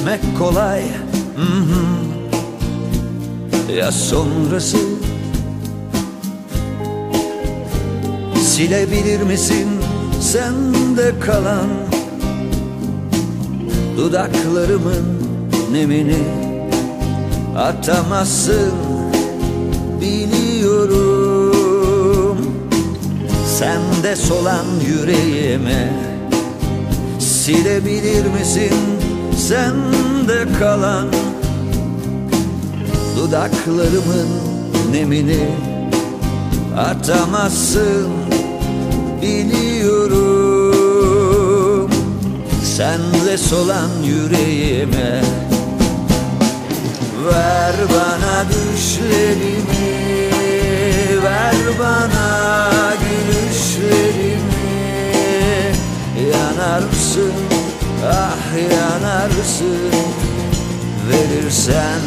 Gitmek kolay. Mhm. Ya sonrası? Silebilir misin sende kalan Dudaklarımın nemini? Atamazsın biliyorum. Sende solan yüreğime Silebilir misin sende kalan Dudaklarımın nemini Atamazsın biliyorum. Senle solan yüreğime Ver bana düşlerimi Ver bana ah yanarsın. Verirsen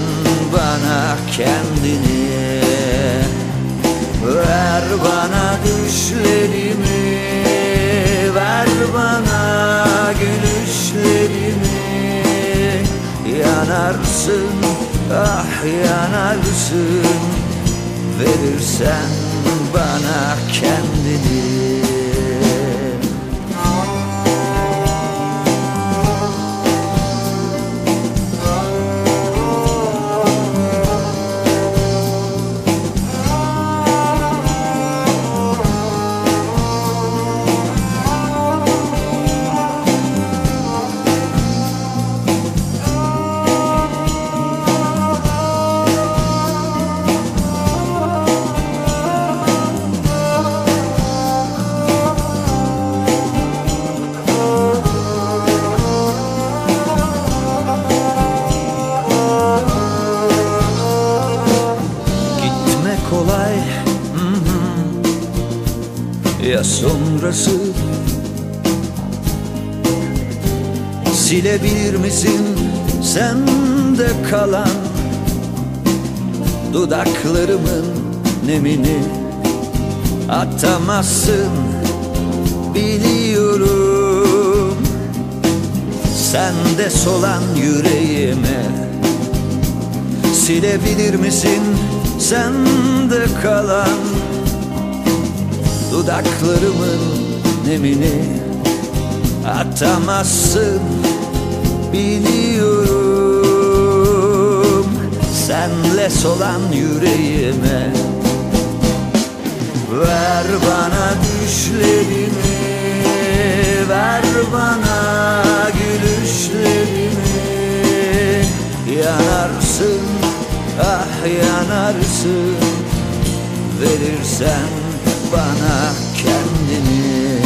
bana kendini. Ver bana düşlerimi. Ver bana gülüşlerimi. Yanarsın ah yanarsın. Verirsen bana kendini Ya sonrası Silebilir misin sende kalan Dudaklarımın nemini? Atamazsın biliyorum. Sende solan yüreğime Silebilir misin sende kalan Dudaklarımın nemini Atamazsın biliyorum. Senle solan yüreğime Ver bana düşlerimi Ver bana gülüşlerimi. Yanarsın ah yanarsın Verirsen bana kendini.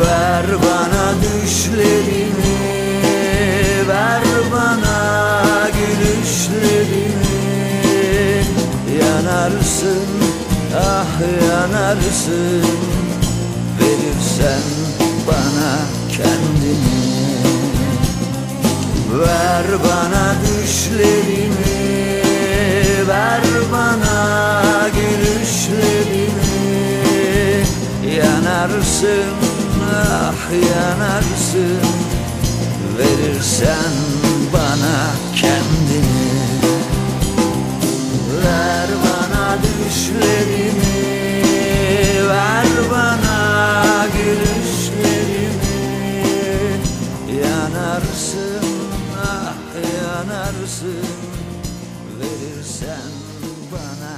Ver bana düşlerimi Ver bana gülüşlerimi. Yanarsın ah yanarsın. Verirsen bana kendini. Ver bana düşlerimi Ver bana Yanarsın ah yanarsın. Verirsen bana kendini. Ver bana düşlerimi Ver bana gülüşlerimi. Yanarsın ah yanarsın. Verirsen bana